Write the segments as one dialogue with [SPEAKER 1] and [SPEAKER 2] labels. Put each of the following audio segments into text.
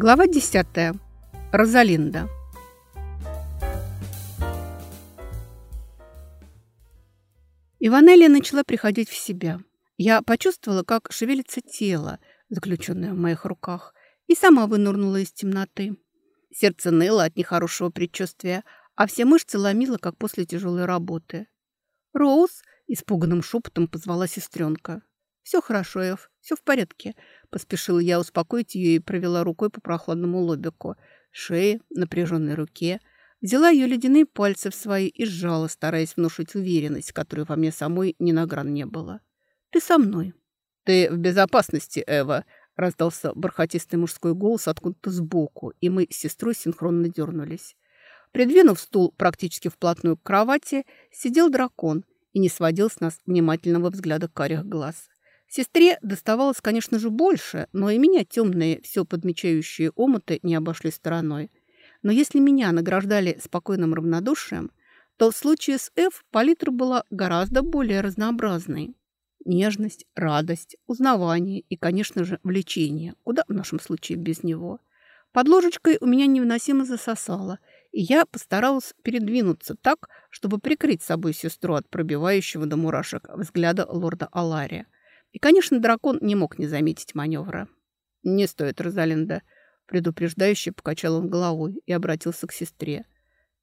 [SPEAKER 1] Глава 10. Розалинда. Иванелия начала приходить в себя. Я почувствовала, как шевелится тело, заключенное в моих руках, и сама вынурнула из темноты. Сердце ныло от нехорошего предчувствия, а все мышцы ломило, как после тяжелой работы. «Роуз!» – испуганным шепотом позвала сестренка. «Все хорошо, Эв, все в порядке», – поспешила я успокоить ее и провела рукой по прохладному лобику, шее, напряженной руке. Взяла ее ледяные пальцы в свои и сжала, стараясь внушить уверенность, которой во мне самой ни на гран не было. «Ты со мной». «Ты в безопасности, Эва», – раздался бархатистый мужской голос откуда-то сбоку, и мы с сестрой синхронно дернулись. Придвинув стул практически вплотную к кровати, сидел дракон и не сводил с нас внимательного взгляда карих глаз. Сестре доставалось, конечно же, больше, но и меня темные, все подмечающие омуты не обошли стороной. Но если меня награждали спокойным равнодушием, то в случае с Ф палитра была гораздо более разнообразной. Нежность, радость, узнавание и, конечно же, влечение. Куда в нашем случае без него? Под ложечкой у меня невыносимо засосало – и я постаралась передвинуться так, чтобы прикрыть собой сестру от пробивающего до мурашек взгляда лорда Алария. И, конечно, дракон не мог не заметить маневра. «Не стоит, Розалинда», — предупреждающе покачал он головой и обратился к сестре.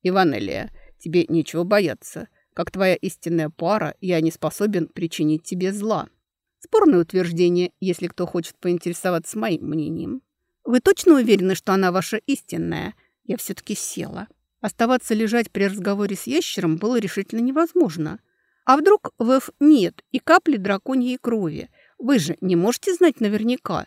[SPEAKER 1] «Иванелия, тебе нечего бояться. Как твоя истинная пара, я не способен причинить тебе зла». Спорное утверждение, если кто хочет поинтересоваться моим мнением. «Вы точно уверены, что она ваша истинная?» Я все-таки села. Оставаться лежать при разговоре с ящером было решительно невозможно. А вдруг в нет и капли драконьей крови? Вы же не можете знать наверняка.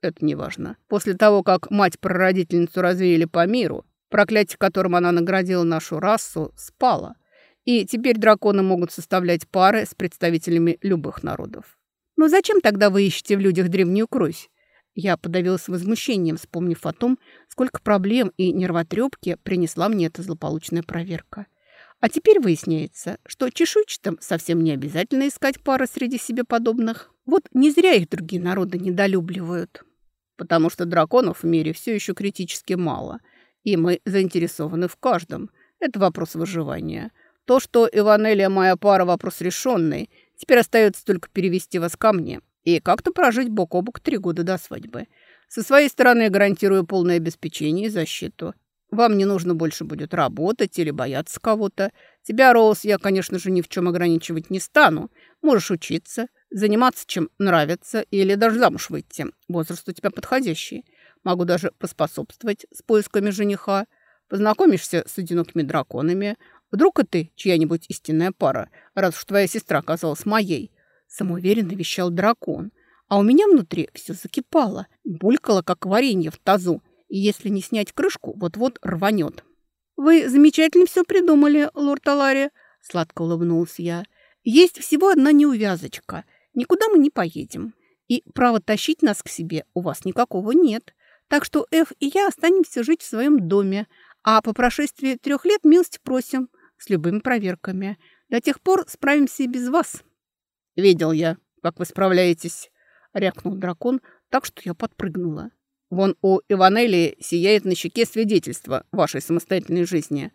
[SPEAKER 1] Это не важно. После того, как мать-прародительницу развеяли по миру, проклятие, которым она наградила нашу расу, спало. И теперь драконы могут составлять пары с представителями любых народов. Но зачем тогда вы ищете в людях древнюю кровь? Я подавилась возмущением, вспомнив о том, сколько проблем и нервотрепки принесла мне эта злополучная проверка. А теперь выясняется, что чешуйчатым совсем не обязательно искать пары среди себе подобных. Вот не зря их другие народы недолюбливают. Потому что драконов в мире все еще критически мало, и мы заинтересованы в каждом. Это вопрос выживания. То, что Иванелия моя пара, вопрос решенный. Теперь остается только перевести вас ко мне и как-то прожить бок о бок три года до свадьбы. Со своей стороны гарантирую полное обеспечение и защиту. Вам не нужно больше будет работать или бояться кого-то. Тебя, Роуз, я, конечно же, ни в чем ограничивать не стану. Можешь учиться, заниматься чем нравится или даже замуж выйти. Возраст у тебя подходящий. Могу даже поспособствовать с поисками жениха. Познакомишься с одинокими драконами. Вдруг и ты чья-нибудь истинная пара, раз уж твоя сестра оказалась моей – самоуверенно вещал дракон. А у меня внутри все закипало, булькало, как варенье в тазу, и если не снять крышку, вот-вот рванет. «Вы замечательно все придумали, лорд Алари», — сладко улыбнулся я. «Есть всего одна неувязочка. Никуда мы не поедем. И право тащить нас к себе у вас никакого нет. Так что Эф и я останемся жить в своем доме, а по прошествии трех лет милости просим с любыми проверками. До тех пор справимся и без вас». «Видел я, как вы справляетесь», — рякнул дракон, так что я подпрыгнула. «Вон у Иванелли сияет на щеке свидетельство вашей самостоятельной жизни.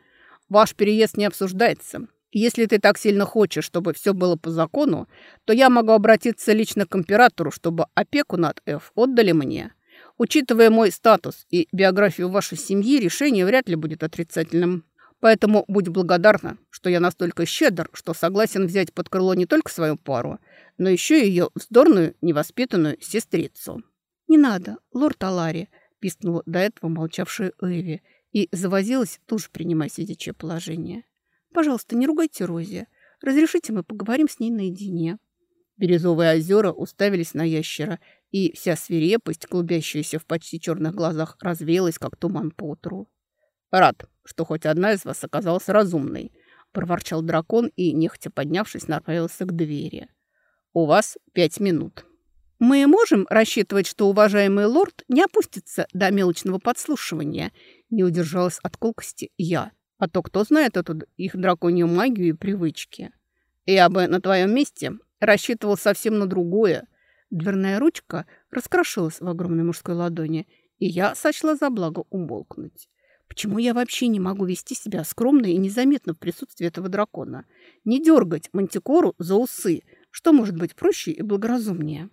[SPEAKER 1] Ваш переезд не обсуждается. Если ты так сильно хочешь, чтобы все было по закону, то я могу обратиться лично к императору, чтобы опеку над Ф отдали мне. Учитывая мой статус и биографию вашей семьи, решение вряд ли будет отрицательным. Поэтому будь благодарна, что я настолько щедр, что согласен взять под крыло не только свою пару, но еще и ее вздорную, невоспитанную сестрицу». «Не надо, лорд Алари», — пискнула до этого молчавшая Эви и завозилась, тоже принимая сидячее положение. «Пожалуйста, не ругайте Рози. Разрешите, мы поговорим с ней наедине». Бирюзовые озера уставились на ящера, и вся свирепость, клубящаяся в почти черных глазах, развеялась, как туман по утру. «Рад, что хоть одна из вас оказалась разумной», – проворчал дракон и, нехотя поднявшись, направился к двери. «У вас пять минут». «Мы можем рассчитывать, что уважаемый лорд не опустится до мелочного подслушивания?» Не удержалась от колкости я. А то кто знает эту их драконью магию и привычки? Я бы на твоем месте рассчитывал совсем на другое. Дверная ручка раскрошилась в огромной мужской ладони, И я сочла за благо умолкнуть. Почему я вообще не могу вести себя скромно и незаметно в присутствии этого дракона? Не дергать мантикору за усы. Что может быть проще и благоразумнее?